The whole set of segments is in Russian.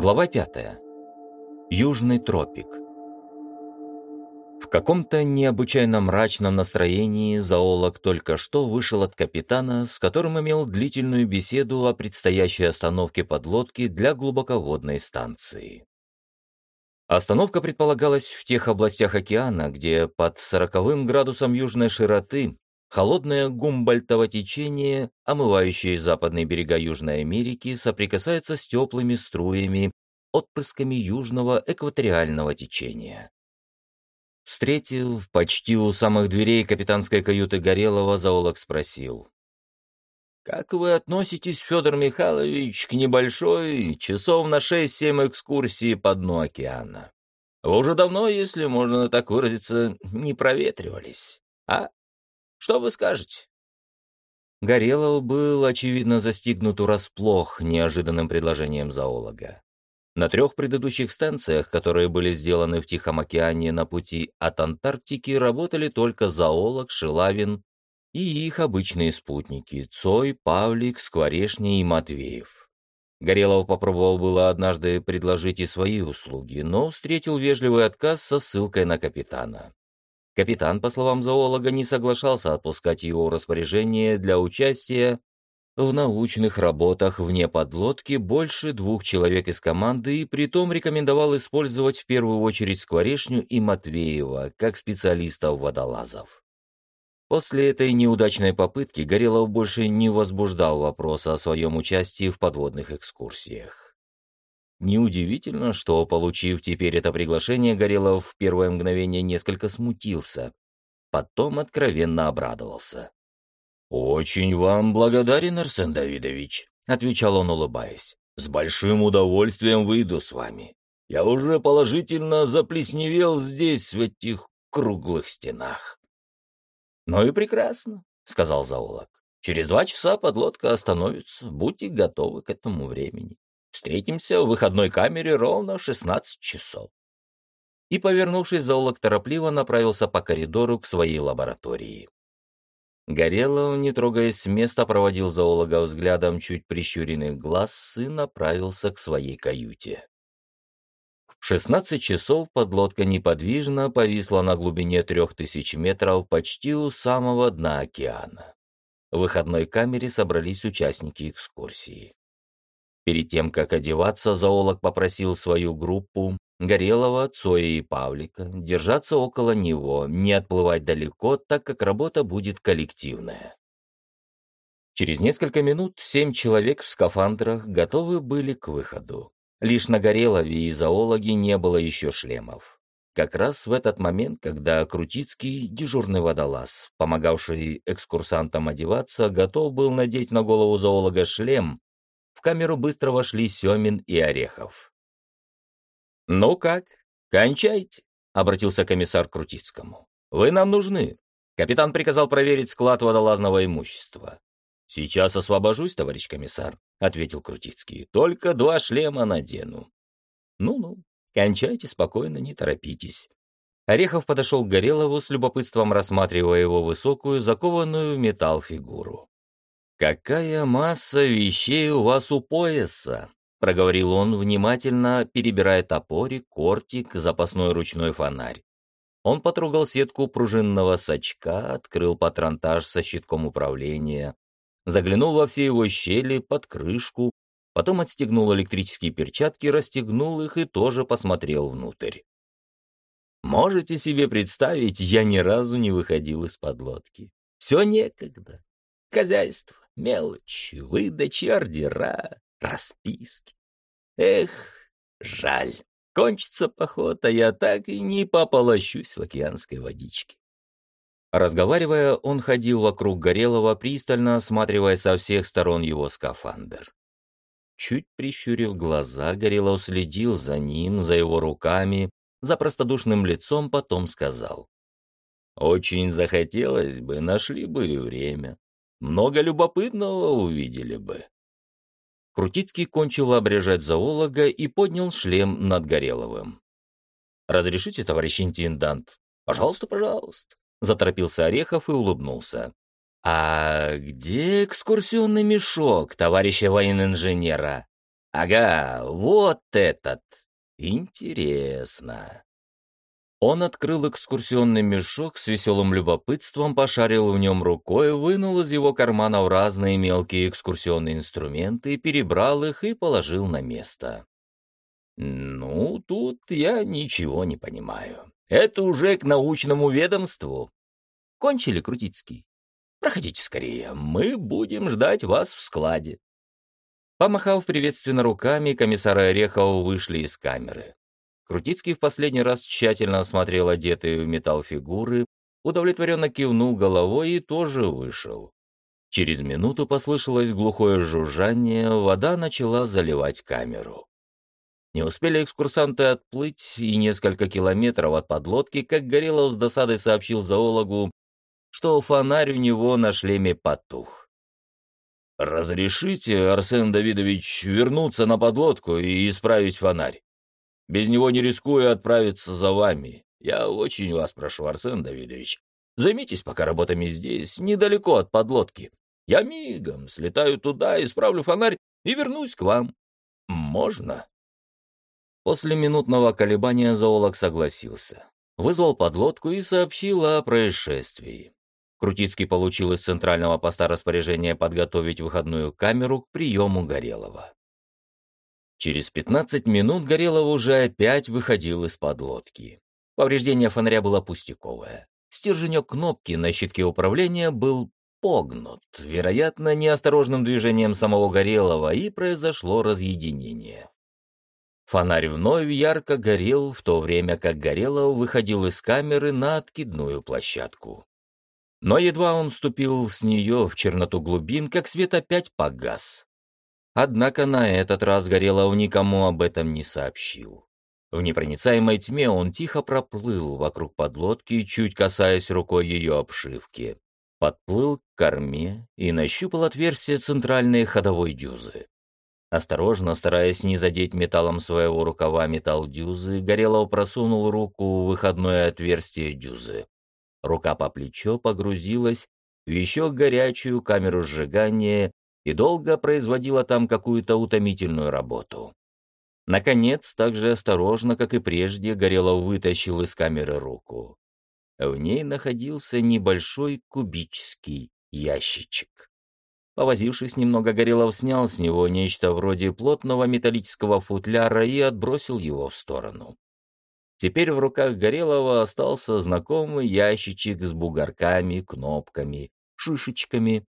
Глава пятая. Южный тропик. В каком-то необычайно мрачном настроении зоолог только что вышел от капитана, с которым имел длительную беседу о предстоящей остановке подлодки для глубоководной станции. Остановка предполагалась в тех областях океана, где под 40 градусом южной широты Холодное гумбольтово течение, омывающее западные берега Южной Америки, соприкасается с теплыми струями, отпрысками южного экваториального течения. Встретив почти у самых дверей капитанской каюты Горелого, зоолог спросил. «Как вы относитесь, Федор Михайлович, к небольшой, часов на шесть-семь экскурсии по дну океана? Вы уже давно, если можно так выразиться, не проветривались, а?» Что вы скажете?» Горелов был, очевидно, застигнут урасплох неожиданным предложением зоолога. На трех предыдущих станциях, которые были сделаны в Тихом океане на пути от Антарктики, работали только зоолог, Шилавин и их обычные спутники — Цой, Павлик, Скворешня и Матвеев. Горелов попробовал было однажды предложить и свои услуги, но встретил вежливый отказ со ссылкой на капитана. Капитан, по словам зоолога, не соглашался отпускать его в распоряжение для участия в научных работах вне подлодки больше двух человек из команды и притом рекомендовал использовать в первую очередь Скворешню и Матвеева как специалистов-водолазов. После этой неудачной попытки Горелов больше не возбуждал вопроса о своем участии в подводных экскурсиях. Неудивительно, что, получив теперь это приглашение, Горелов в первое мгновение несколько смутился. Потом откровенно обрадовался. «Очень вам благодарен, Арсен Давидович», — отвечал он, улыбаясь. «С большим удовольствием выйду с вами. Я уже положительно заплесневел здесь, в этих круглых стенах». «Ну и прекрасно», — сказал зоолог. «Через два часа подлодка остановится. Будьте готовы к этому времени». Встретимся в выходной камере ровно в 16 часов. И, повернувшись, зоолог торопливо направился по коридору к своей лаборатории. Горелов, не трогаясь с места, проводил зоолога взглядом чуть прищуренных глаз и направился к своей каюте. В 16 часов подлодка неподвижно повисла на глубине трех тысяч метров почти у самого дна океана. В выходной камере собрались участники экскурсии. Перед тем, как одеваться, зоолог попросил свою группу, Горелого, Цоя и Павлика, держаться около него, не отплывать далеко, так как работа будет коллективная. Через несколько минут семь человек в скафандрах готовы были к выходу. Лишь на Горелове и зоологи не было еще шлемов. Как раз в этот момент, когда Крутицкий, дежурный водолаз, помогавший экскурсантам одеваться, готов был надеть на голову зоолога шлем, в камеру быстро вошли Семин и Орехов. «Ну как, кончайте», — обратился комиссар к Крутицкому. «Вы нам нужны. Капитан приказал проверить склад водолазного имущества». «Сейчас освобожусь, товарищ комиссар», — ответил Крутицкий. «Только два шлема надену». «Ну-ну, кончайте спокойно, не торопитесь». Орехов подошел к Горелову с любопытством рассматривая его высокую, закованную в металл фигуру. «Какая масса вещей у вас у пояса!» — проговорил он, внимательно перебирая топорик, кортик, запасной ручной фонарь. Он потрогал сетку пружинного сачка, открыл патронтаж со щитком управления, заглянул во все его щели под крышку, потом отстегнул электрические перчатки, расстегнул их и тоже посмотрел внутрь. Можете себе представить, я ни разу не выходил из подлодки. Все некогда. Хозяйство, Мелочи, выдачи, ордера, расписки. Эх, жаль. Кончится поход, а я так и не пополощусь в океанской водичке. Разговаривая, он ходил вокруг Горелого, пристально осматривая со всех сторон его скафандр. Чуть прищурив глаза, Горелов следил за ним, за его руками, за простодушным лицом, потом сказал. «Очень захотелось бы, нашли бы и время. Много любопытного увидели бы. Крутицкий кончил обрежать зоолога и поднял шлем над Гореловым. «Разрешите, товарищ интендант?» «Пожалуйста, пожалуйста», — заторопился Орехов и улыбнулся. «А где экскурсионный мешок, товарища военинженера? Ага, вот этот. Интересно. Он открыл экскурсионный мешок с веселым любопытством, пошарил в нем рукой, вынул из его кармана разные мелкие экскурсионные инструменты, перебрал их и положил на место. «Ну, тут я ничего не понимаю. Это уже к научному ведомству. Кончили, Крутицкий? Проходите скорее, мы будем ждать вас в складе». Помахав приветственно руками, комиссары Орехова вышли из камеры. Крутицкий в последний раз тщательно осмотрел одетые в металл фигуры, удовлетворенно кивнул головой и тоже вышел. Через минуту послышалось глухое жужжание, вода начала заливать камеру. Не успели экскурсанты отплыть и несколько километров от подлодки, как Горелов с досадой сообщил зоологу, что фонарь у него на шлеме потух. «Разрешите, Арсен Давидович, вернуться на подлодку и исправить фонарь?» Без него не рискую отправиться за вами. Я очень вас прошу, Арсен Давидович, займитесь пока работами здесь, недалеко от подлодки. Я мигом слетаю туда, исправлю фонарь и вернусь к вам. Можно?» После минутного колебания зоолог согласился. Вызвал подлодку и сообщил о происшествии. Крутицкий получил из центрального поста распоряжение подготовить выходную камеру к приему Горелого. Через 15 минут Горелов уже опять выходил из-под лодки. Повреждение фонаря было пустяковое. Стерженек кнопки на щитке управления был погнут, вероятно, неосторожным движением самого Горелого, и произошло разъединение. Фонарь вновь ярко горел, в то время как Горелов выходил из камеры на откидную площадку. Но едва он ступил с нее в черноту глубин, как свет опять погас. Однако на этот раз Горелов никому об этом не сообщил. В непроницаемой тьме он тихо проплыл вокруг подлодки, чуть касаясь рукой ее обшивки. Подплыл к корме и нащупал отверстие центральной ходовой дюзы. Осторожно, стараясь не задеть металлом своего рукава металл дюзы, Горелов просунул руку в выходное отверстие дюзы. Рука по плечо погрузилась в еще горячую камеру сжигания и долго производила там какую-то утомительную работу. Наконец, так же осторожно, как и прежде, Горелов вытащил из камеры руку. В ней находился небольшой кубический ящичек. Повозившись немного, Горелов снял с него нечто вроде плотного металлического футляра и отбросил его в сторону. Теперь в руках Горелова остался знакомый ящичек с бугорками, кнопками, шишечками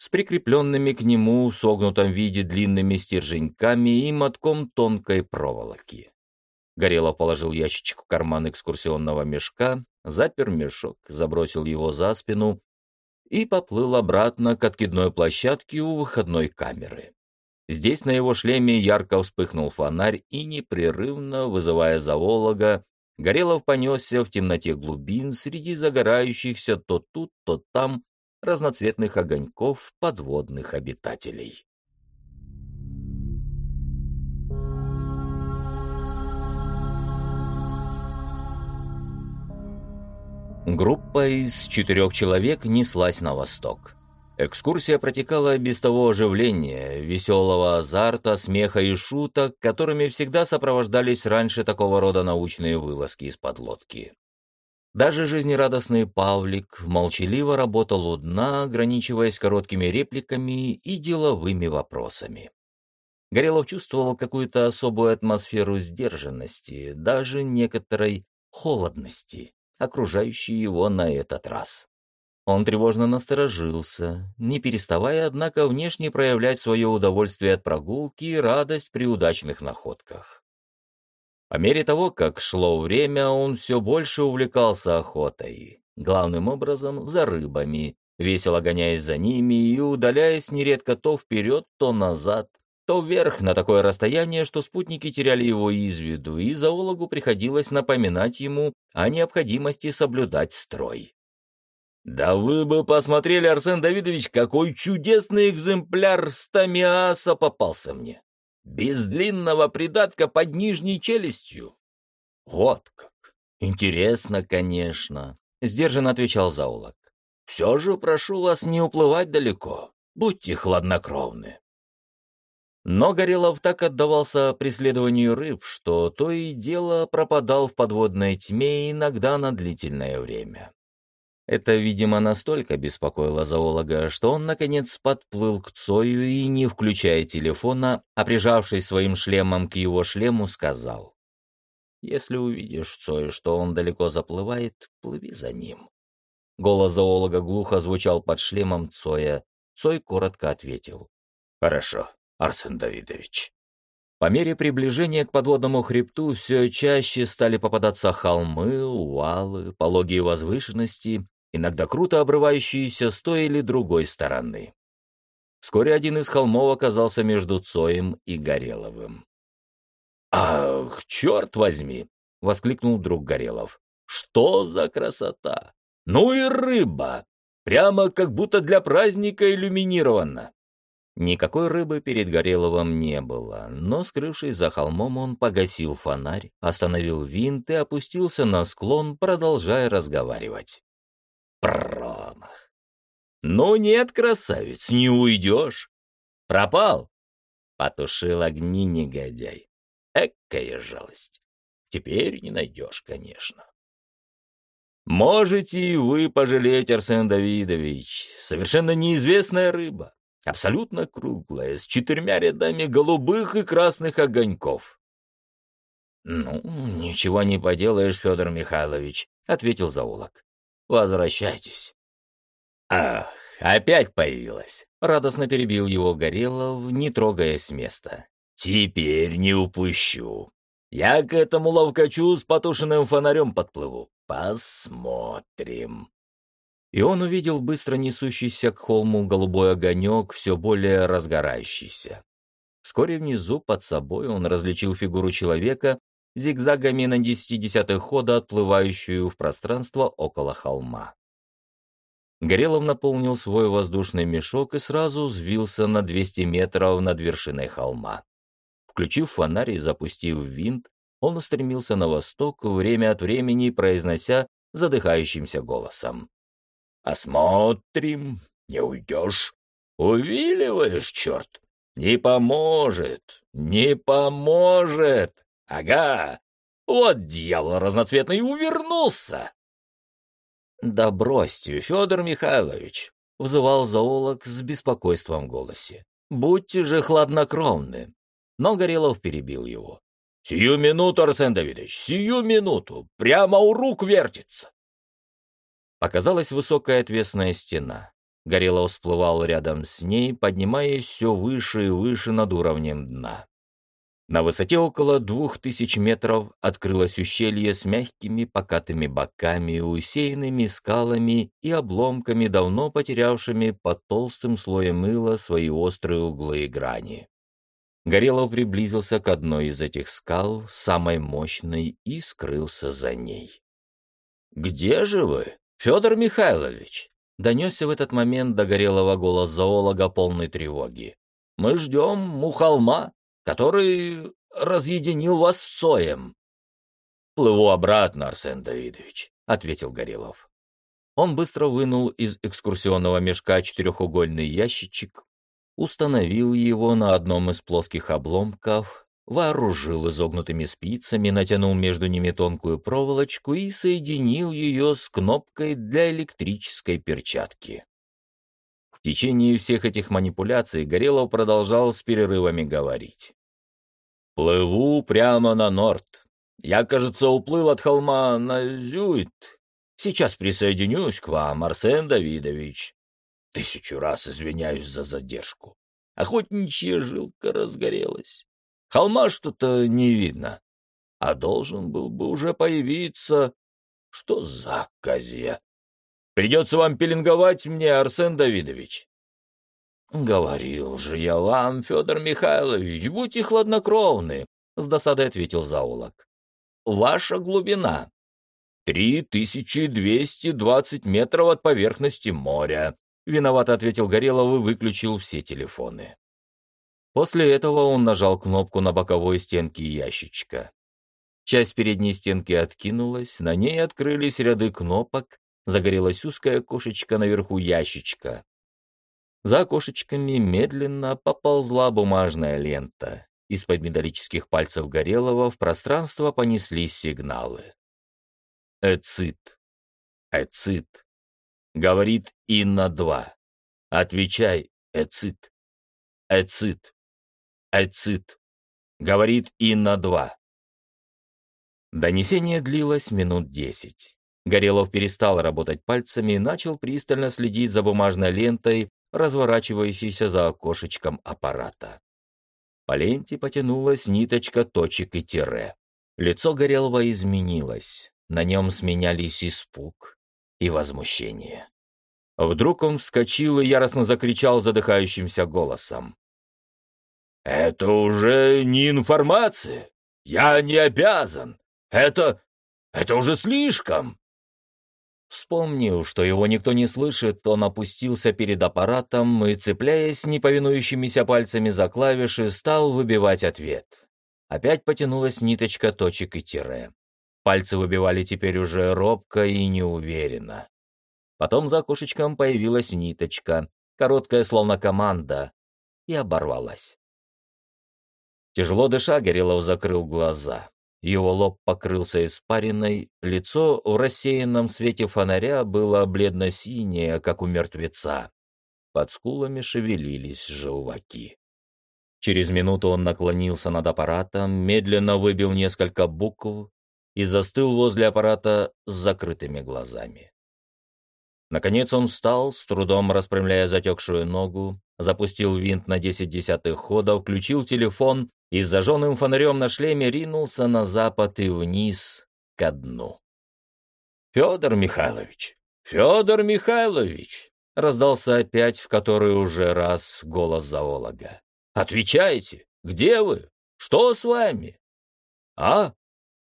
с прикрепленными к нему в согнутом виде длинными стерженьками и мотком тонкой проволоки. Горелов положил ящичек в карман экскурсионного мешка, запер мешок, забросил его за спину и поплыл обратно к откидной площадке у выходной камеры. Здесь на его шлеме ярко вспыхнул фонарь и, непрерывно вызывая зоолога, Горелов понесся в темноте глубин среди загорающихся то тут, то там разноцветных огоньков подводных обитателей. Группа из четырех человек неслась на восток. Экскурсия протекала без того оживления, веселого азарта, смеха и шуток, которыми всегда сопровождались раньше такого рода научные вылазки из-под лодки. Даже жизнерадостный Павлик молчаливо работал у дна, ограничиваясь короткими репликами и деловыми вопросами. Горелов чувствовал какую-то особую атмосферу сдержанности, даже некоторой холодности, окружающей его на этот раз. Он тревожно насторожился, не переставая, однако, внешне проявлять свое удовольствие от прогулки и радость при удачных находках. По мере того, как шло время, он все больше увлекался охотой, главным образом за рыбами, весело гоняясь за ними и удаляясь нередко то вперед, то назад, то вверх на такое расстояние, что спутники теряли его из виду, и зоологу приходилось напоминать ему о необходимости соблюдать строй. «Да вы бы посмотрели, Арсен Давидович, какой чудесный экземпляр стамиаса попался мне! Без длинного придатка под нижней челюстью. Вот как. Интересно, конечно, сдержанно отвечал Заулок. Все же прошу вас не уплывать далеко. Будьте хладнокровны. Но Горелов так отдавался преследованию рыб, что то и дело пропадал в подводной тьме иногда на длительное время. Это, видимо, настолько беспокоило зоолога, что он, наконец, подплыл к Цою и, не включая телефона, а прижавшись своим шлемом к его шлему, сказал. «Если увидишь, Цой, что он далеко заплывает, плыви за ним». Голос зоолога глухо звучал под шлемом Цоя. Цой коротко ответил. «Хорошо, Арсен Давидович». По мере приближения к подводному хребту все чаще стали попадаться холмы, увалы, пологие возвышенности, иногда круто обрывающиеся с той или другой стороны. Вскоре один из холмов оказался между Цоем и Гореловым. «Ах, черт возьми!» — воскликнул друг Горелов. «Что за красота! Ну и рыба! Прямо как будто для праздника иллюминирована!» Никакой рыбы перед Гореловым не было, но, скрывшись за холмом, он погасил фонарь, остановил винт и опустился на склон, продолжая разговаривать. Промах. Ну нет, красавец, не уйдешь. Пропал. Потушил огни негодяй. Экая жалость. Теперь не найдешь, конечно. Можете и вы пожалеть, Арсен Давидович. Совершенно неизвестная рыба. Абсолютно круглая, с четырьмя рядами голубых и красных огоньков. «Ну, ничего не поделаешь, Федор Михайлович», — ответил зоолог. Возвращайтесь». «Ах, опять появилась!» — радостно перебил его Горелов, не трогая с места. «Теперь не упущу. Я к этому ловкачу с потушенным фонарем подплыву. Посмотрим». И он увидел быстро несущийся к холму голубой огонек, все более разгорающийся. Вскоре внизу, под собой, он различил фигуру человека, зигзагами на десяти хода отплывающую в пространство около холма. Горелов наполнил свой воздушный мешок и сразу взвился на 200 метров над вершиной холма. Включив фонарь и запустив винт, он устремился на восток, время от времени произнося задыхающимся голосом. «Осмотрим, не уйдешь. Увиливаешь, черт! Не поможет, не поможет!» Ага, вот дьявол разноцветный увернулся. Да бросьте, Федор Михайлович, взывал зоолог с беспокойством в голосе. Будьте же хладнокровны. Но Горелов перебил его. «Сию минуту, Арсен Давидович, сию минуту! Прямо у рук вертится!» Показалась высокая отвесная стена. Горелов всплывал рядом с ней, поднимаясь все выше и выше над уровнем дна. На высоте около двух тысяч метров открылось ущелье с мягкими покатыми боками, усеянными скалами и обломками, давно потерявшими под толстым слоем мыла свои острые углы и грани. Горелов приблизился к одной из этих скал, самой мощной, и скрылся за ней. «Где же вы, Федор Михайлович?» — донесся в этот момент до Горелого голос зоолога полной тревоги. «Мы ждем у холма» который разъединил вас с Цоем. «Плыву обратно, Арсен Давидович», — ответил Горелов. Он быстро вынул из экскурсионного мешка четырехугольный ящичек, установил его на одном из плоских обломков, вооружил изогнутыми спицами, натянул между ними тонкую проволочку и соединил ее с кнопкой для электрической перчатки. В течение всех этих манипуляций Горелов продолжал с перерывами говорить. Плыву прямо на норд. Я, кажется, уплыл от холма на Зюит. Сейчас присоединюсь к вам, Арсен Давидович. Тысячу раз извиняюсь за задержку. Охотничья жилка разгорелась. Холма что-то не видно. А должен был бы уже появиться... Что за козья? Придется вам пеленговать мне, Арсен Давидович. «Говорил же я вам, Федор Михайлович, будьте хладнокровны», — с досадой ответил зоолог. «Ваша глубина — три тысячи двести двадцать метров от поверхности моря», — виновато ответил Горелов и выключил все телефоны. После этого он нажал кнопку на боковой стенке ящичка. Часть передней стенки откинулась, на ней открылись ряды кнопок, загорелась узкая кошечка наверху ящичка. За окошечками медленно поползла бумажная лента. Из-под металлических пальцев Горелого в пространство понеслись сигналы. «Эцит! Эцит!» — говорит Инна-2. «Отвечай, Эцит! Эцит! Эцит!» — говорит Инна-2. Донесение длилось минут десять. Горелов перестал работать пальцами и начал пристально следить за бумажной лентой, разворачивающейся за окошечком аппарата. По ленте потянулась ниточка точек и тире. Лицо Горелого изменилось. На нем сменялись испуг и возмущение. Вдруг он вскочил и яростно закричал задыхающимся голосом. «Это уже не информация! Я не обязан! Это... это уже слишком!» Вспомнив, что его никто не слышит, он опустился перед аппаратом и, цепляясь неповинующимися пальцами за клавиши, стал выбивать ответ. Опять потянулась ниточка точек и тире. Пальцы выбивали теперь уже робко и неуверенно. Потом за окошечком появилась ниточка, короткая словно команда, и оборвалась. Тяжело дыша, Горелов закрыл глаза. Его лоб покрылся испариной, лицо в рассеянном свете фонаря было бледно-синее, как у мертвеца. Под скулами шевелились желваки. Через минуту он наклонился над аппаратом, медленно выбил несколько букв и застыл возле аппарата с закрытыми глазами. Наконец он встал, с трудом распрямляя затекшую ногу, запустил винт на десять десятых хода, включил телефон и с зажженным фонарем на шлеме ринулся на запад и вниз ко дну. «Федор Михайлович! Федор Михайлович!» — раздался опять в который уже раз голос зоолога. «Отвечайте! Где вы? Что с вами?» «А?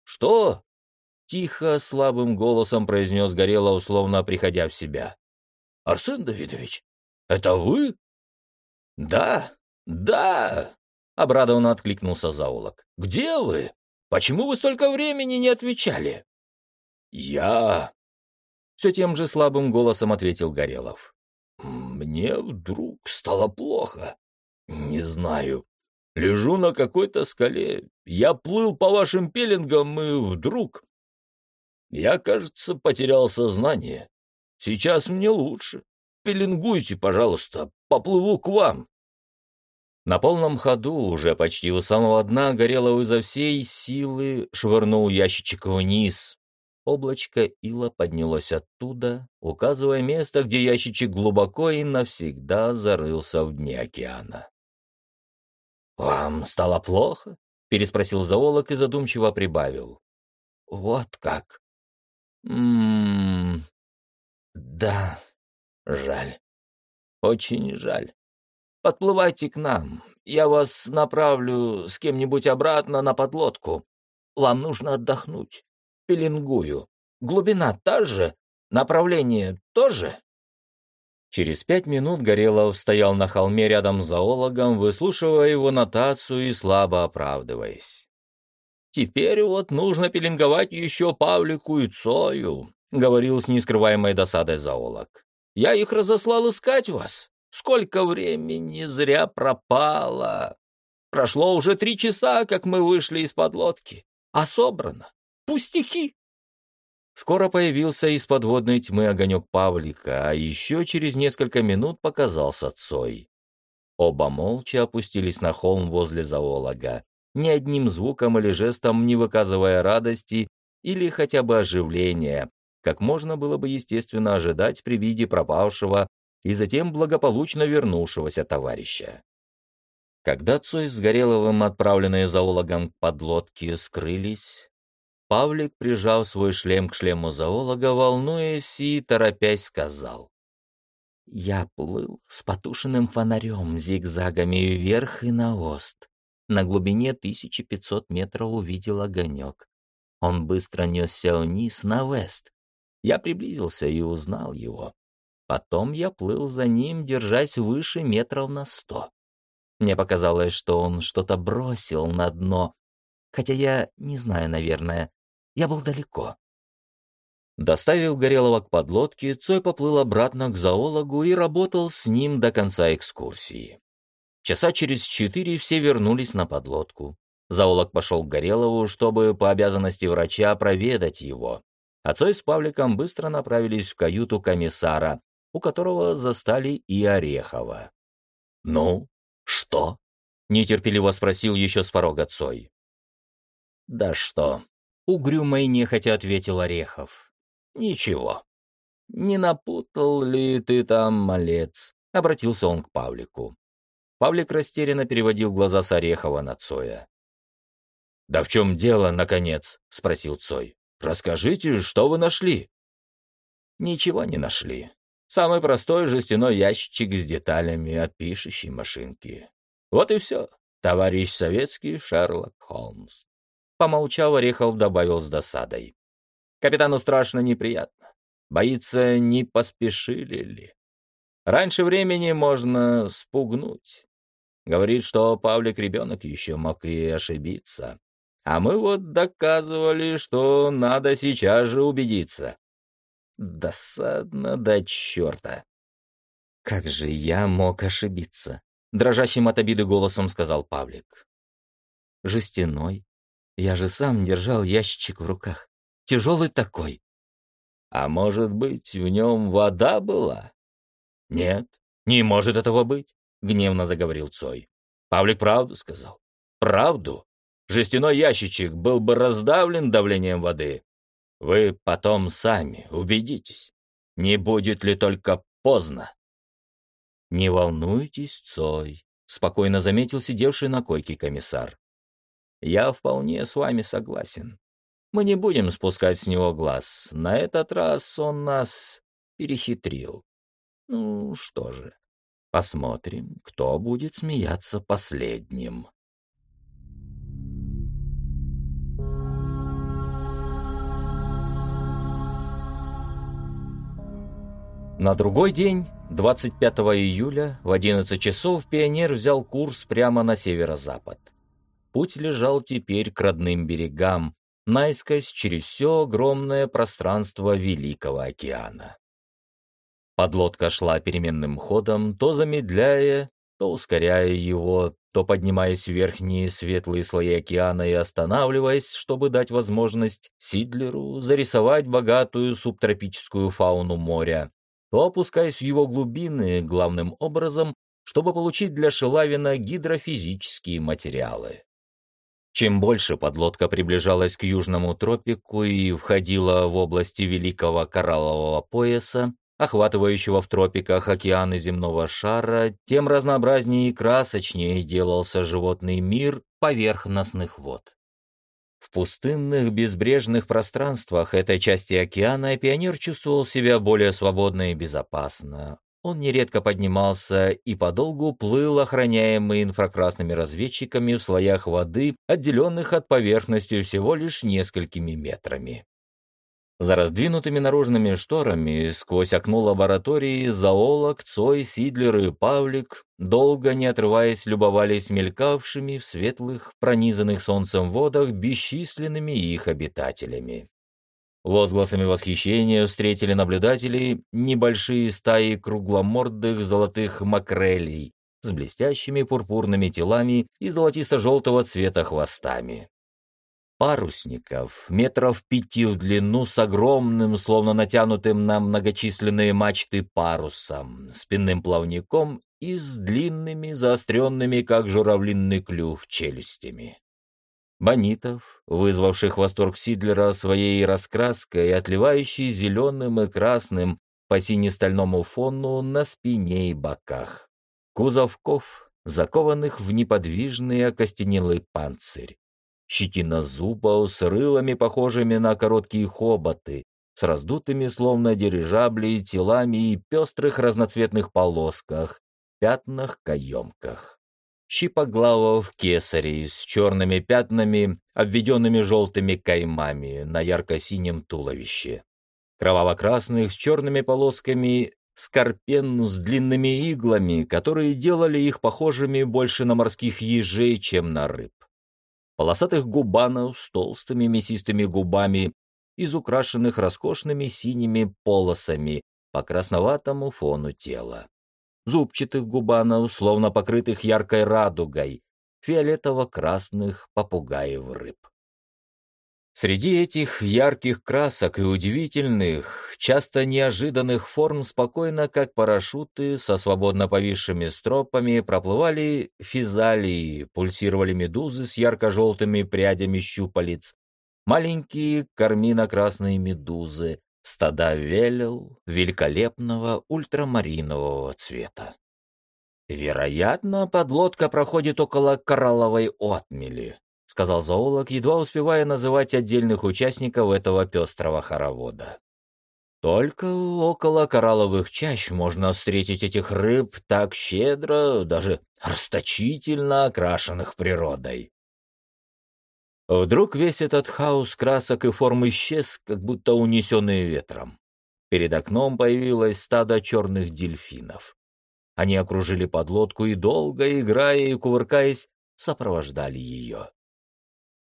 Что?» — тихо, слабым голосом произнес Горело, условно приходя в себя. «Арсен Давидович, это вы?» «Да, да!» Обрадованно откликнулся заулок. «Где вы? Почему вы столько времени не отвечали?» «Я...» Все тем же слабым голосом ответил Горелов. «Мне вдруг стало плохо. Не знаю. Лежу на какой-то скале. Я плыл по вашим пеленгам, и вдруг... Я, кажется, потерял сознание. Сейчас мне лучше. Пеленгуйте, пожалуйста, поплыву к вам». На полном ходу, уже почти у самого дна, Горелов изо всей силы швырнул ящичек вниз. Облачко ила поднялось оттуда, указывая место, где ящичек глубоко и навсегда зарылся в дне океана. «Вам стало плохо?» — переспросил зоолог и задумчиво прибавил. «Вот как?» «М-м-м... Да, жаль. Очень жаль. Подплывайте к нам. Я вас направлю с кем-нибудь обратно на подлодку. Вам нужно отдохнуть. Пеленгую. Глубина та же, направление тоже?» Через пять минут Горелов стоял на холме рядом с зоологом, выслушивая его нотацию и слабо оправдываясь. «Теперь вот нужно пеленговать еще Павлику и Цою», — говорил с нескрываемой досадой зоолог. «Я их разослал искать вас. Сколько времени зря пропало! Прошло уже три часа, как мы вышли из-под лодки, а собрано. Пустяки!» Скоро появился из подводной тьмы огонек Павлика, а еще через несколько минут показался Цой. Оба молча опустились на холм возле зоолога, ни одним звуком или жестом не выказывая радости или хотя бы оживления, как можно было бы естественно ожидать при виде пропавшего и затем благополучно вернувшегося товарища. Когда Цой с Гореловым, отправленные зоологом к подлодке, скрылись, Павлик, прижал свой шлем к шлему зоолога, волнуясь и, торопясь, сказал. «Я плыл с потушенным фонарем зигзагами вверх и на ост. На глубине 1500 метров увидел огонек. Он быстро несся вниз на вест. Я приблизился и узнал его. Потом я плыл за ним, держась выше метров на сто. Мне показалось, что он что-то бросил на дно, хотя я не знаю, наверное, я был далеко. Доставив Горелого к подлодке, Цой поплыл обратно к зоологу и работал с ним до конца экскурсии. Часа через четыре все вернулись на подлодку. Зоолог пошел к Горелову, чтобы по обязанности врача проведать его. А Цой с Павликом быстро направились в каюту комиссара, у которого застали и Орехова. «Ну, что?» — нетерпеливо спросил еще с порога Цой. «Да что?» — угрюмо и нехотя ответил Орехов. «Ничего. Не напутал ли ты там, малец?» — обратился он к Павлику. Павлик растерянно переводил глаза с Орехова на Цоя. «Да в чем дело, наконец?» — спросил Цой. «Расскажите, что вы нашли?» «Ничего не нашли. Самый простой жестяной ящичек с деталями от пишущей машинки. Вот и все, товарищ советский Шерлок Холмс». Помолчав, Орехов добавил с досадой. «Капитану страшно неприятно. Боится, не поспешили ли. Раньше времени можно спугнуть. Говорит, что Павлик ребенок еще мог и ошибиться. А мы вот доказывали, что надо сейчас же убедиться. Досадно до черта. Как же я мог ошибиться? Дрожащим от обиды голосом сказал Павлик. Жестяной. Я же сам держал ящичек в руках. Тяжелый такой. А может быть, в нем вода была? Нет, не может этого быть, гневно заговорил Цой. Павлик правду сказал. Правду жестяной ящичек был бы раздавлен давлением воды. Вы потом сами убедитесь, не будет ли только поздно. «Не волнуйтесь, Цой», — спокойно заметил сидевший на койке комиссар. «Я вполне с вами согласен. Мы не будем спускать с него глаз. На этот раз он нас перехитрил. Ну что же, посмотрим, кто будет смеяться последним». На другой день, 25 июля, в 11 часов, пионер взял курс прямо на северо-запад. Путь лежал теперь к родным берегам, наискось через все огромное пространство Великого океана. Подлодка шла переменным ходом, то замедляя, то ускоряя его, то поднимаясь в верхние светлые слои океана и останавливаясь, чтобы дать возможность Сидлеру зарисовать богатую субтропическую фауну моря, то опускаясь в его глубины главным образом, чтобы получить для Шелавина гидрофизические материалы. Чем больше подлодка приближалась к южному тропику и входила в области Великого Кораллового пояса, охватывающего в тропиках океаны земного шара, тем разнообразнее и красочнее делался животный мир поверхностных вод. В пустынных, безбрежных пространствах этой части океана пионер чувствовал себя более свободно и безопасно. Он нередко поднимался и подолгу плыл, охраняемый инфракрасными разведчиками в слоях воды, отделенных от поверхности всего лишь несколькими метрами. За раздвинутыми наружными шторами, сквозь окно лаборатории, зоолог, Цой, Сидлер и Павлик, долго не отрываясь, любовались мелькавшими в светлых, пронизанных солнцем водах бесчисленными их обитателями. Возгласами восхищения встретили наблюдатели небольшие стаи кругломордых золотых макрелей с блестящими пурпурными телами и золотисто-желтого цвета хвостами парусников, метров пяти в длину, с огромным, словно натянутым на многочисленные мачты парусом, спинным плавником и с длинными, заостренными, как журавлиный клюв, челюстями. Бонитов, вызвавших восторг Сидлера своей раскраской, отливающей зеленым и красным по сине-стальному фону на спине и боках. Кузовков, закованных в неподвижный окостенелый панцирь щетина зубов с рылами, похожими на короткие хоботы, с раздутыми, словно дирижабли, телами и пестрых разноцветных полосках, пятнах, каемках. Щипоглавов кесарей с черными пятнами, обведенными желтыми каймами на ярко-синем туловище. Кроваво-красных с черными полосками скорпен с длинными иглами, которые делали их похожими больше на морских ежей, чем на рыб полосатых губанов с толстыми мясистыми губами, изукрашенных роскошными синими полосами по красноватому фону тела. Зубчатых губанов, словно покрытых яркой радугой, фиолетово-красных попугаев рыб. Среди этих ярких красок и удивительных, часто неожиданных форм спокойно, как парашюты, со свободно повисшими стропами проплывали физалии, пульсировали медузы с ярко-желтыми прядями щупалец, маленькие кармино-красные медузы, стада велел великолепного ультрамаринового цвета. Вероятно, подлодка проходит около коралловой отмели, сказал зоолог, едва успевая называть отдельных участников этого пестрого хоровода. Только около коралловых чащ можно встретить этих рыб так щедро, даже расточительно окрашенных природой. Вдруг весь этот хаос красок и форм исчез, как будто унесенный ветром. Перед окном появилось стадо черных дельфинов. Они окружили подлодку и, долго играя и кувыркаясь, сопровождали ее.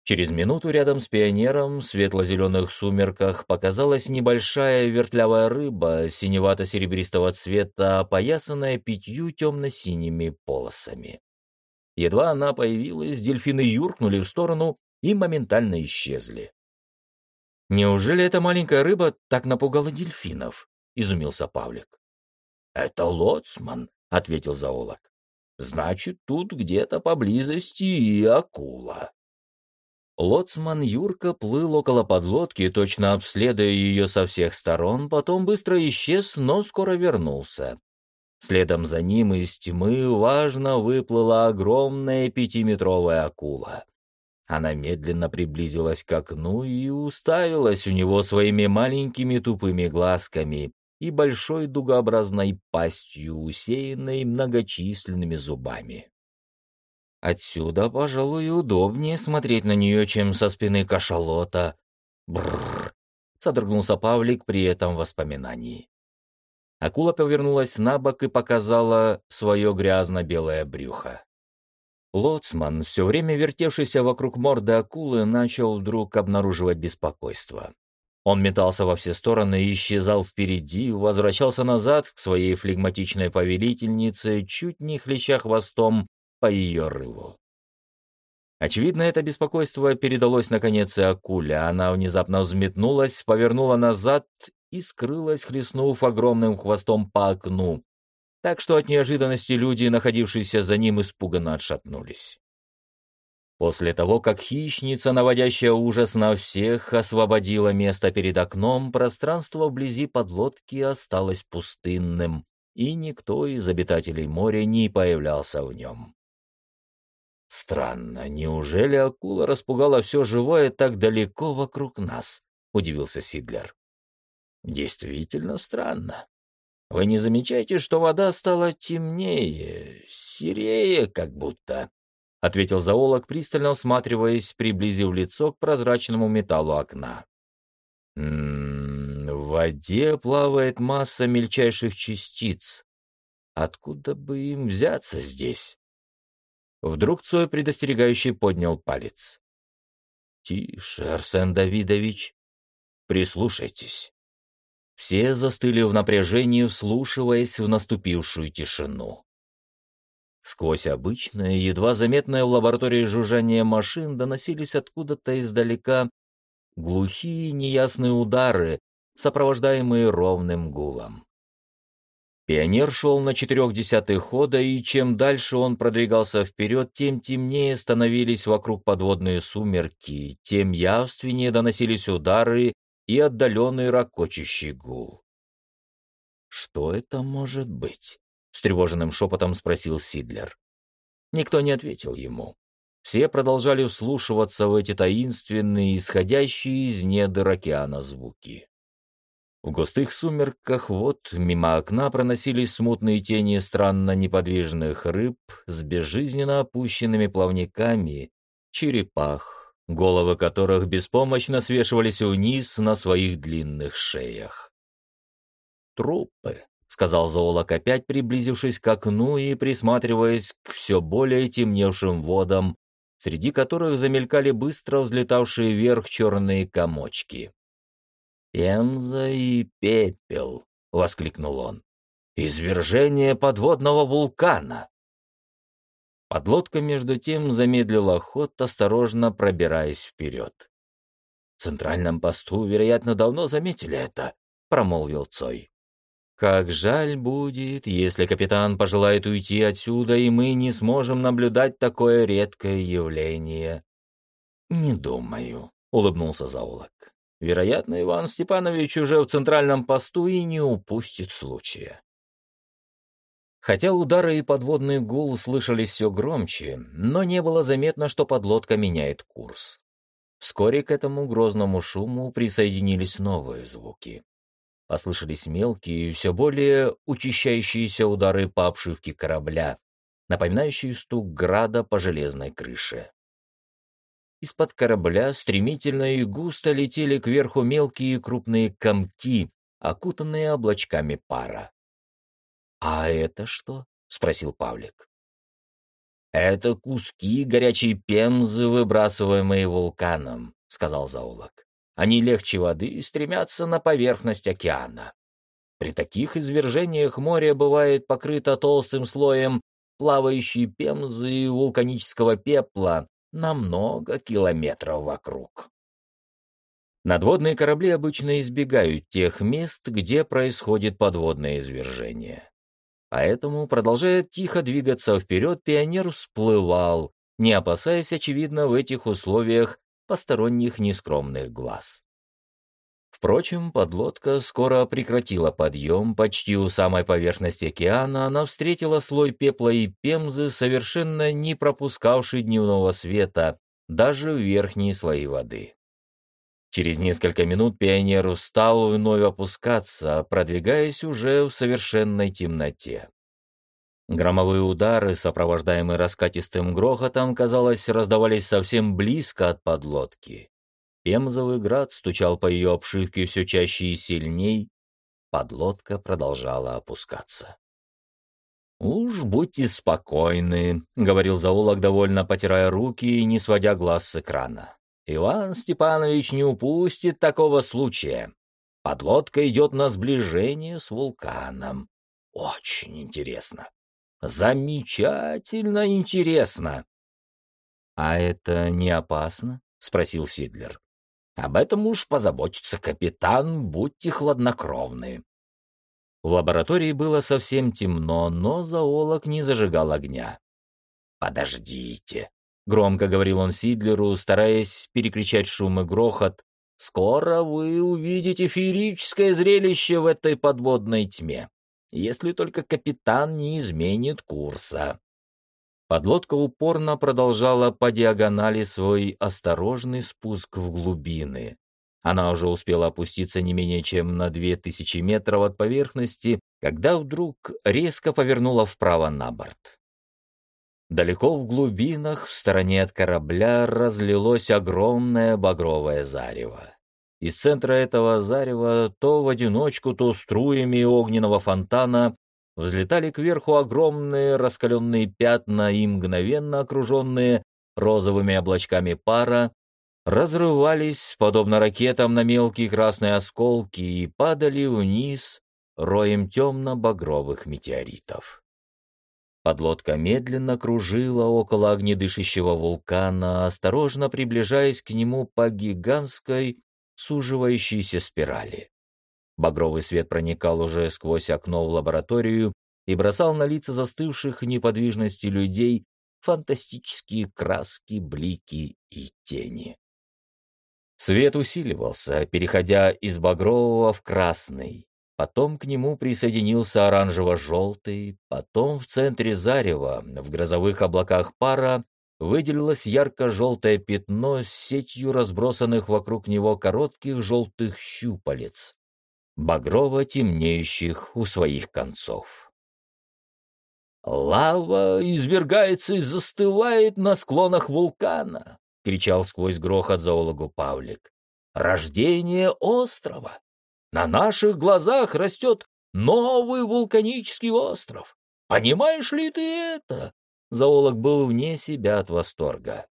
Через минуту рядом с пионером в светло-зеленых сумерках показалась небольшая вертлявая рыба синевато-серебристого цвета, опоясанная пятью темно-синими полосами. Едва она появилась, дельфины юркнули в сторону и моментально исчезли. «Неужели эта маленькая рыба так напугала дельфинов?» — изумился Павлик. «Это лоцман», — ответил зоолог. «Значит, тут где-то поблизости и акула». Лоцман Юрка плыл около подлодки, точно обследуя ее со всех сторон, потом быстро исчез, но скоро вернулся. Следом за ним из тьмы важно выплыла огромная пятиметровая акула. Она медленно приблизилась к окну и уставилась у него своими маленькими тупыми глазками и большой дугообразной пастью, усеянной многочисленными зубами. Отсюда, пожалуй, удобнее смотреть на нее, чем со спины кашалота. Бррр! Содрогнулся Павлик при этом воспоминании. Акула повернулась на бок и показала свое грязно-белое брюхо. Лоцман, все время вертевшийся вокруг морды акулы, начал вдруг обнаруживать беспокойство. Он метался во все стороны исчезал впереди, возвращался назад к своей флегматичной повелительнице, чуть не хлеща хвостом по ее рылу. Очевидно, это беспокойство передалось наконец и акуле. Она внезапно взметнулась, повернула назад и скрылась, хлестнув огромным хвостом по окну, так что от неожиданности люди, находившиеся за ним, испуганно отшатнулись. После того, как хищница, наводящая ужас на всех, освободила место перед окном, пространство вблизи подлодки осталось пустынным, и никто из обитателей моря не появлялся в нем. «Странно, неужели акула распугала все живое так далеко вокруг нас?» — удивился Сидлер. «Действительно странно. Вы не замечаете, что вода стала темнее, серее как будто?» — ответил зоолог, пристально всматриваясь, приблизив лицо к прозрачному металлу окна. «М -м, «В воде плавает масса мельчайших частиц. Откуда бы им взяться здесь?» Вдруг Цой предостерегающий поднял палец. «Тише, Арсен Давидович. Прислушайтесь». Все застыли в напряжении, вслушиваясь в наступившую тишину. Сквозь обычное, едва заметное в лаборатории жужжание машин доносились откуда-то издалека глухие неясные удары, сопровождаемые ровным гулом. Пионер шел на четырех десятых хода, и чем дальше он продвигался вперед, тем темнее становились вокруг подводные сумерки, тем явственнее доносились удары и отдаленный ракочущий гул. «Что это может быть?» — встревоженным шепотом спросил Сидлер. Никто не ответил ему. Все продолжали вслушиваться в эти таинственные, исходящие из недр океана звуки. В густых сумерках вот мимо окна проносились смутные тени странно неподвижных рыб с безжизненно опущенными плавниками, черепах, головы которых беспомощно свешивались вниз на своих длинных шеях. «Трупы», — сказал зоолог, опять приблизившись к окну и присматриваясь к все более темневшим водам, среди которых замелькали быстро взлетавшие вверх черные комочки. «Пемза и пепел!» — воскликнул он. «Извержение подводного вулкана!» Подлодка, между тем, замедлила ход, осторожно пробираясь вперед. «В центральном посту, вероятно, давно заметили это», — промолвил Цой. «Как жаль будет, если капитан пожелает уйти отсюда, и мы не сможем наблюдать такое редкое явление». «Не думаю», — улыбнулся Заулок. «Вероятно, Иван Степанович уже в центральном посту и не упустит случая». Хотя удары и подводный гул слышались все громче, но не было заметно, что подлодка меняет курс. Вскоре к этому грозному шуму присоединились новые звуки. Послышались мелкие и все более учащающиеся удары по обшивке корабля, напоминающие стук града по железной крыше. Из-под корабля стремительно и густо летели кверху мелкие и крупные комки, окутанные облачками пара. «А это что?» — спросил Павлик. «Это куски горячей пемзы, выбрасываемые вулканом», — сказал Заулок. «Они легче воды и стремятся на поверхность океана. При таких извержениях море бывает покрыто толстым слоем плавающей пемзы и вулканического пепла на много километров вокруг». Надводные корабли обычно избегают тех мест, где происходит подводное извержение. Поэтому, продолжая тихо двигаться вперед, пионер всплывал, не опасаясь, очевидно, в этих условиях посторонних нескромных глаз. Впрочем, подлодка скоро прекратила подъем, почти у самой поверхности океана она встретила слой пепла и пемзы, совершенно не пропускавший дневного света, даже в верхние слои воды. Через несколько минут пионер устал вновь опускаться, продвигаясь уже в совершенной темноте. Громовые удары, сопровождаемые раскатистым грохотом, казалось, раздавались совсем близко от подлодки. Пемзовый град стучал по ее обшивке все чаще и сильней. Подлодка продолжала опускаться. «Уж будьте спокойны», — говорил заулок, довольно потирая руки и не сводя глаз с экрана. Иван Степанович не упустит такого случая. Подлодка идет на сближение с вулканом. Очень интересно. Замечательно интересно. А это не опасно? спросил Сидлер. Об этом уж позаботится капитан, будьте хладнокровны. В лаборатории было совсем темно, но зоолог не зажигал огня. «Подождите», Громко говорил он Сидлеру, стараясь перекричать шум и грохот. «Скоро вы увидите феерическое зрелище в этой подводной тьме, если только капитан не изменит курса». Подлодка упорно продолжала по диагонали свой осторожный спуск в глубины. Она уже успела опуститься не менее чем на две тысячи метров от поверхности, когда вдруг резко повернула вправо на борт. Далеко в глубинах, в стороне от корабля, разлилось огромное багровое зарево. Из центра этого зарева то в одиночку, то струями огненного фонтана взлетали кверху огромные раскаленные пятна и мгновенно окруженные розовыми облачками пара, разрывались, подобно ракетам, на мелкие красные осколки и падали вниз роем темно-багровых метеоритов. Подлодка медленно кружила около огнедышащего вулкана, осторожно приближаясь к нему по гигантской суживающейся спирали. Багровый свет проникал уже сквозь окно в лабораторию и бросал на лица застывших неподвижности людей фантастические краски, блики и тени. Свет усиливался, переходя из багрового в красный, Потом к нему присоединился оранжево-желтый, потом в центре зарева, в грозовых облаках пара, выделилось ярко-желтое пятно с сетью разбросанных вокруг него коротких желтых щупалец, багрово темнеющих у своих концов. «Лава извергается и застывает на склонах вулкана!» — кричал сквозь грохот зоологу Павлик. «Рождение острова! На наших глазах растет новый вулканический остров. Понимаешь ли ты это?» Зоолог был вне себя от восторга.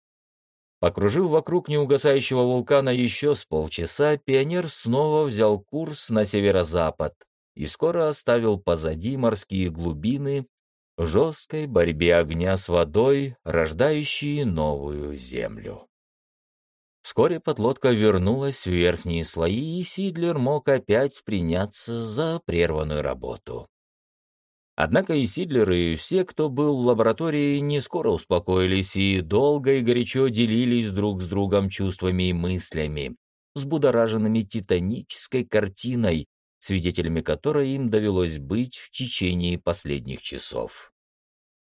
Покружив вокруг неугасающего вулкана еще с полчаса, пионер снова взял курс на северо-запад и скоро оставил позади морские глубины в жесткой борьбе огня с водой, рождающие новую землю. Вскоре подлодка вернулась в верхние слои, и Сидлер мог опять приняться за прерванную работу. Однако и Сидлер, и все, кто был в лаборатории, не скоро успокоились и долго и горячо делились друг с другом чувствами и мыслями, взбудораженными титанической картиной, свидетелями которой им довелось быть в течение последних часов.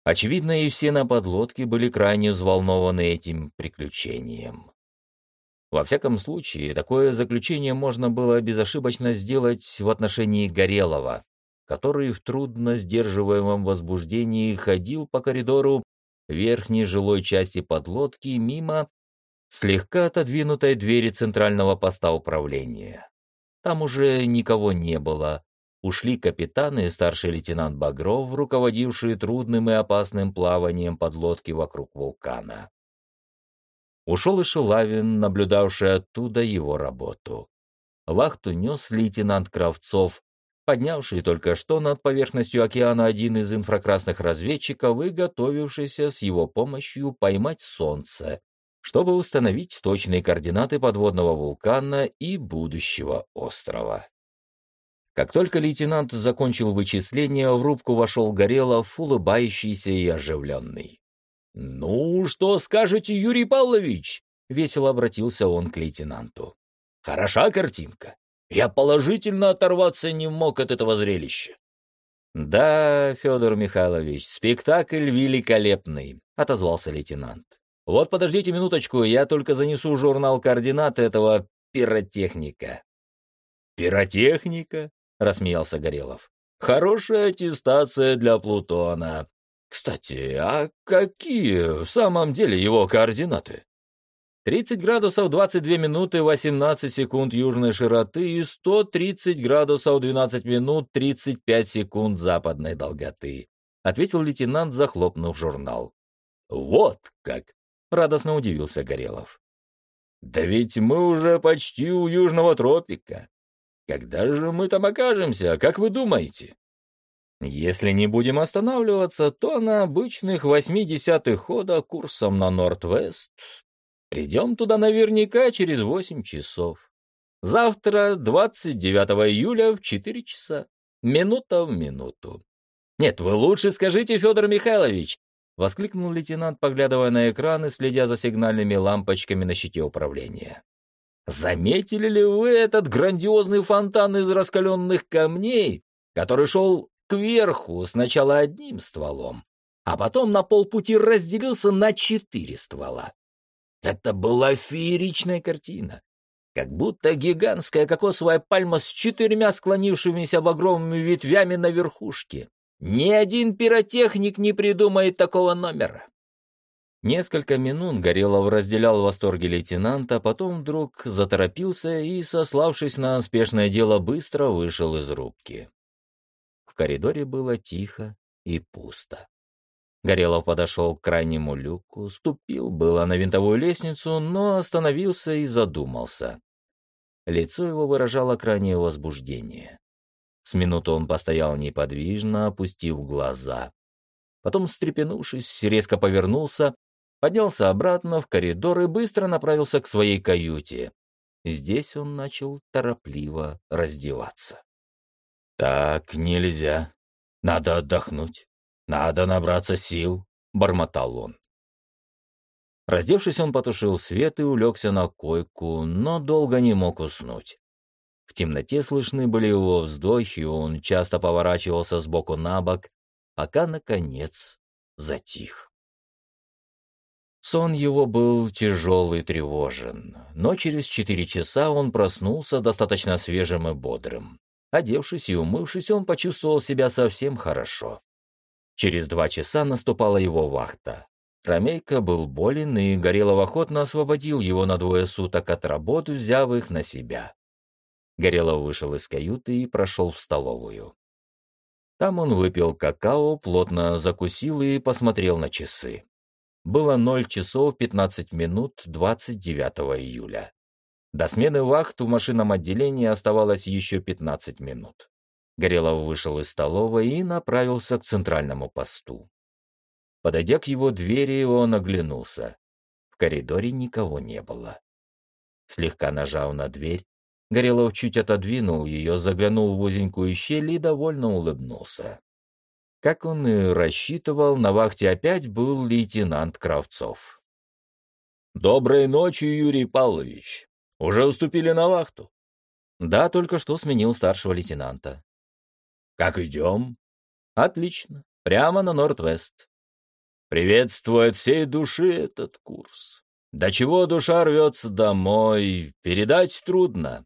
Очевидно, и все на подлодке были крайне взволнованы этим приключением. Во всяком случае, такое заключение можно было безошибочно сделать в отношении Горелого, который в трудно сдерживаемом возбуждении ходил по коридору верхней жилой части подлодки мимо слегка отодвинутой двери центрального поста управления. Там уже никого не было. Ушли капитан и старший лейтенант Багров, руководившие трудным и опасным плаванием подлодки вокруг вулкана. Ушел и Шелавин, наблюдавший оттуда его работу. Вахту нес лейтенант Кравцов, поднявший только что над поверхностью океана один из инфракрасных разведчиков и готовившийся с его помощью поймать солнце, чтобы установить точные координаты подводного вулкана и будущего острова. Как только лейтенант закончил вычисление, в рубку вошел Горелов, улыбающийся и оживленный. «Ну, что скажете, Юрий Павлович?» — весело обратился он к лейтенанту. «Хороша картинка. Я положительно оторваться не мог от этого зрелища. «Да, Федор Михайлович, спектакль великолепный», — отозвался лейтенант. «Вот подождите минуточку, я только занесу журнал координат этого пиротехника». «Пиротехника?» — рассмеялся Горелов. «Хорошая аттестация для Плутона. Кстати, а какие в самом деле его координаты?» 30 градусов 22 минуты 18 секунд южной широты и 130 градусов 12 минут 35 секунд западной долготы, ответил лейтенант, захлопнув журнал. Вот как! Радостно удивился Горелов. Да ведь мы уже почти у южного тропика. Когда же мы там окажемся, как вы думаете? Если не будем останавливаться, то на обычных 80-х ходах курсом на Норд-Вест Придем туда наверняка через восемь часов. Завтра, 29 июля, в четыре часа. Минута в минуту. Нет, вы лучше скажите, Федор Михайлович, — воскликнул лейтенант, поглядывая на экран и следя за сигнальными лампочками на щите управления. «Заметили ли вы этот грандиозный фонтан из раскаленных камней, который шел кверху сначала одним стволом, а потом на полпути разделился на четыре ствола? Это была фееричная картина. Как будто гигантская кокосовая пальма с четырьмя склонившимися багровыми ветвями на верхушке. Ни один пиротехник не придумает такого номера. Несколько минут Горелов разделял восторги лейтенанта, потом вдруг заторопился и, сославшись на спешное дело, быстро вышел из рубки. В коридоре было тихо и пусто. Горелов подошел к крайнему люку, ступил было на винтовую лестницу, но остановился и задумался. Лицо его выражало крайнее возбуждение. С минуту он постоял неподвижно, опустив глаза. Потом, встрепенувшись, резко повернулся, поднялся обратно в коридор и быстро направился к своей каюте. Здесь он начал торопливо раздеваться. «Так нельзя. Надо отдохнуть. «Надо набраться сил», — бормотал он. Раздевшись, он потушил свет и улегся на койку, но долго не мог уснуть. В темноте слышны были его вздохи, он часто поворачивался с боку на бок, пока, наконец, затих. Сон его был тяжелый и тревожен, но через четыре часа он проснулся достаточно свежим и бодрым. Одевшись и умывшись, он почувствовал себя совсем хорошо. Через два часа наступала его вахта. Ромейко был болен, и Горелов охотно освободил его на двое суток от работы, взяв их на себя. Горелов вышел из каюты и прошел в столовую. Там он выпил какао, плотно закусил и посмотрел на часы. было 0 часов 15 минут 29 июля. До смены вахт в машинном отделении оставалось еще 15 минут. Горелов вышел из столовой и направился к центральному посту. Подойдя к его двери, он оглянулся. В коридоре никого не было. Слегка нажав на дверь, Горелов чуть отодвинул ее, заглянул в узенькую щель и довольно улыбнулся. Как он и рассчитывал, на вахте опять был лейтенант Кравцов. «Доброй ночи, Юрий Павлович. Уже уступили на вахту?» «Да, только что сменил старшего лейтенанта». «Как идем?» «Отлично. Прямо на Норд-Вест». «Приветствую от всей души этот курс. До чего душа рвется домой, передать трудно.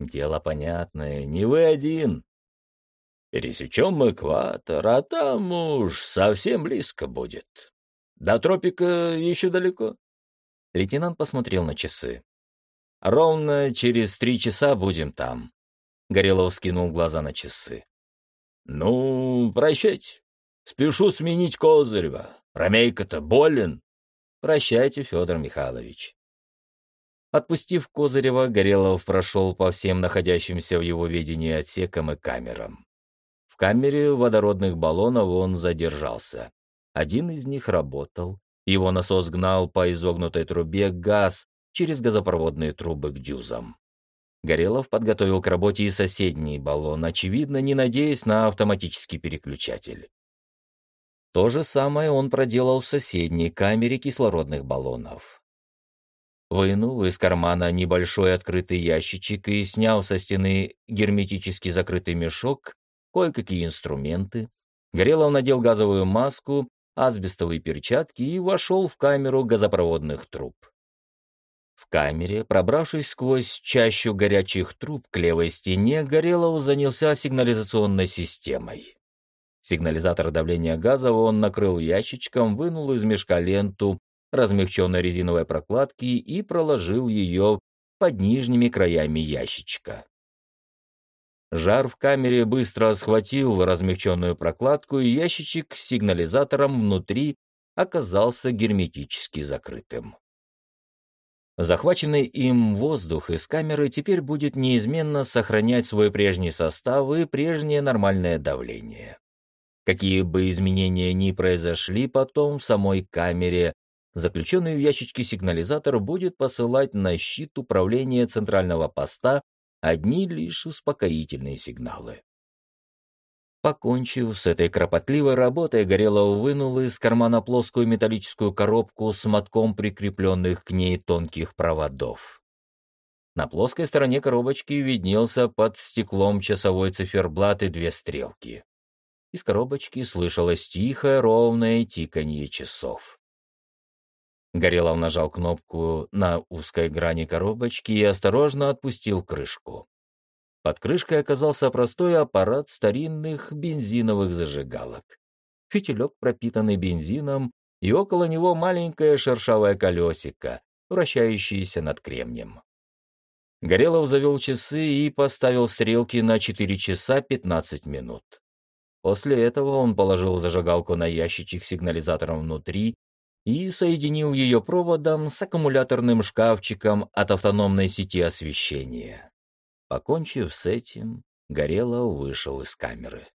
Дело понятное, не вы один. Пересечем экватор, а там уж совсем близко будет. До тропика еще далеко. Лейтенант посмотрел на часы. Ровно через три часа будем там. Горелов скинул глаза на часы. Ну, прощайте. Спешу сменить Козырева. Ромейка-то болен. Прощайте, Федор Михайлович. Отпустив Козырева, Горелов прошел по всем находящимся в его видении отсекам и камерам. В камере водородных баллонов он задержался. Один из них работал. Его насос гнал по изогнутой трубе газ через газопроводные трубы к дюзам. Горелов подготовил к работе и соседний баллон, очевидно, не надеясь на автоматический переключатель. То же самое он проделал в соседней камере кислородных баллонов. Вынул из кармана небольшой открытый ящичек и снял со стены герметически закрытый мешок, кое-какие инструменты. Горелов надел газовую маску, асбестовые перчатки и вошел в камеру газопроводных труб. В камере, пробравшись сквозь чащу горячих труб к левой стене, Горелов занялся сигнализационной системой. Сигнализатор давления газа он накрыл ящичком, вынул из мешка ленту размягченной резиновой прокладки и проложил ее под нижними краями ящичка. Жар в камере быстро схватил размягченную прокладку, и ящичек с сигнализатором внутри оказался герметически закрытым. Захваченный им воздух из камеры теперь будет неизменно сохранять свой прежний состав и прежнее нормальное давление. Какие бы изменения ни произошли потом в самой камере, заключенный в ящичке сигнализатор будет посылать на щит управления центрального поста одни лишь успокоительные сигналы. Покончив с этой кропотливой работой, Горелов вынул из кармана плоскую металлическую коробку с мотком прикрепленных к ней тонких проводов. На плоской стороне коробочки виднелся под стеклом часовой циферблат и две стрелки. Из коробочки слышалось тихое, ровное тиканье часов. Горелов нажал кнопку на узкой грани коробочки и осторожно отпустил крышку. Под крышкой оказался простой аппарат старинных бензиновых зажигалок. Фитилек, пропитанный бензином, и около него маленькое шершавое колесико, вращающееся над кремнем. Горелов завел часы и поставил стрелки на 4 часа 15 минут. После этого он положил зажигалку на ящичек сигнализатором внутри и соединил ее проводом с аккумуляторным шкафчиком от автономной сети освещения. Покончив с этим, Горелов вышел из камеры.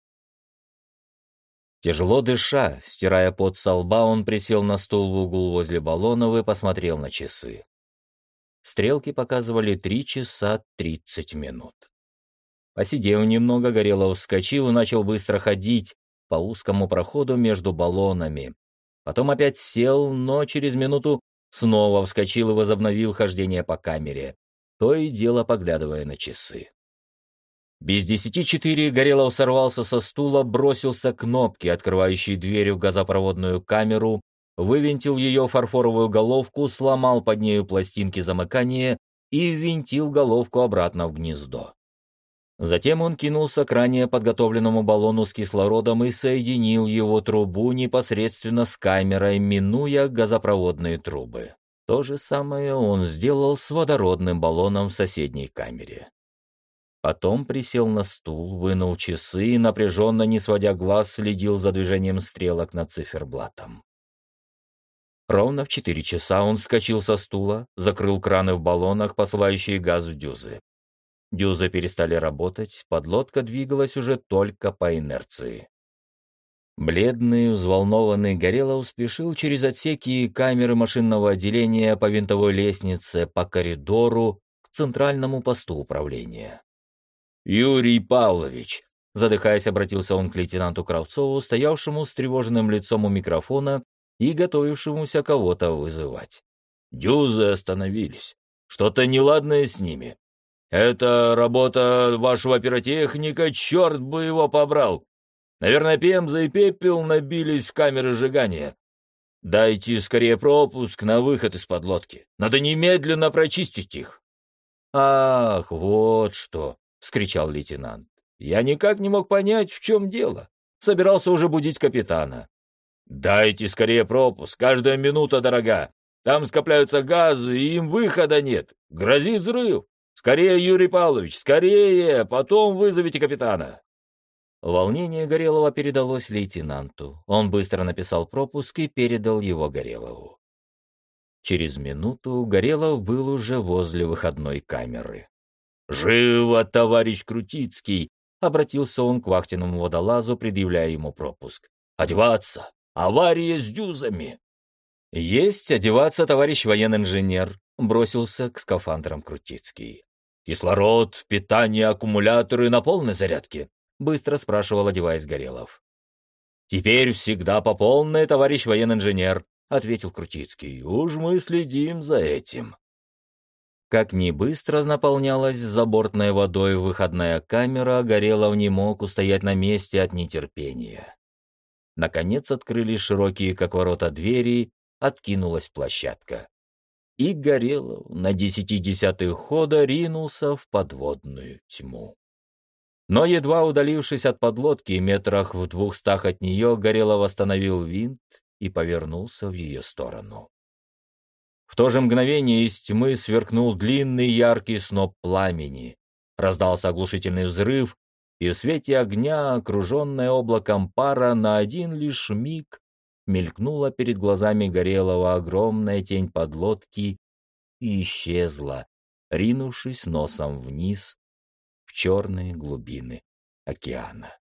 Тяжело дыша, стирая пот со лба, он присел на стул в угол возле баллонов и посмотрел на часы. Стрелки показывали три часа тридцать минут. Посидев немного, Горелов вскочил и начал быстро ходить по узкому проходу между баллонами, Потом опять сел, но через минуту снова вскочил и возобновил хождение по камере, то и дело поглядывая на часы. Без десяти четыре Горелов сорвался со стула, бросился к кнопке, открывающей дверь в газопроводную камеру, вывинтил ее фарфоровую головку, сломал под нею пластинки замыкания и ввинтил головку обратно в гнездо. Затем он кинулся к ранее подготовленному баллону с кислородом и соединил его трубу непосредственно с камерой, минуя газопроводные трубы. То же самое он сделал с водородным баллоном в соседней камере. Потом присел на стул, вынул часы и, напряженно, не сводя глаз, следил за движением стрелок над циферблатом. Ровно в четыре часа он вскочил со стула, закрыл краны в баллонах, посылающие газ в дюзы. Дюзы перестали работать, подлодка двигалась уже только по инерции. Бледный, взволнованный Горелов спешил через отсеки и камеры машинного отделения по винтовой лестнице, по коридору, к центральному посту управления. «Юрий Павлович!» Задыхаясь, обратился он к лейтенанту Кравцову, стоявшему с тревоженным лицом у микрофона и готовившемуся кого-то вызывать. «Дюзы остановились. Что-то неладное с ними. Это работа вашего пиротехника, черт бы его побрал. Наверное, Пемза и Пепел набились в камеры сжигания. Дайте скорее пропуск на выход из подлодки. Надо немедленно прочистить их». «Ах, вот что!» — вскричал лейтенант. «Я никак не мог понять, в чем дело. Собирался уже будить капитана. «Дайте скорее пропуск, каждая минута дорога. Там скопляются газы, и им выхода нет. Грозит взрыв. Скорее, Юрий Павлович, скорее, потом вызовите капитана». Волнение Горелого передалось лейтенанту. Он быстро написал пропуск и передал его Горелову. Через минуту Горелов был уже возле выходной камеры. «Живо, товарищ Крутицкий!» — обратился он к вахтенному водолазу, предъявляя ему пропуск. «Одеваться! Авария с дюзами!» «Есть одеваться, товарищ военный инженер», — бросился к скафандрам Крутицкий. «Кислород, питание, аккумуляторы на полной зарядке?» — быстро спрашивал, одеваясь Горелов. «Теперь всегда по полной, товарищ военный инженер», — ответил Крутицкий. «Уж мы следим за этим». Как ни быстро наполнялась забортной водой выходная камера, Горелов не мог устоять на месте от нетерпения. Наконец открылись широкие, как ворота, двери, откинулась площадка. И Горелов на десяти десятых хода ринулся в подводную тьму. Но, едва удалившись от подлодки, метрах в двухстах от нее, Горелов остановил винт и повернулся в ее сторону. В то же мгновение из тьмы сверкнул длинный яркий сноп пламени. Раздался оглушительный взрыв, и в свете огня, окруженная облаком пара, на один лишь миг мелькнула перед глазами Горелого огромная тень подлодки и исчезла, ринувшись носом вниз черные глубины океана.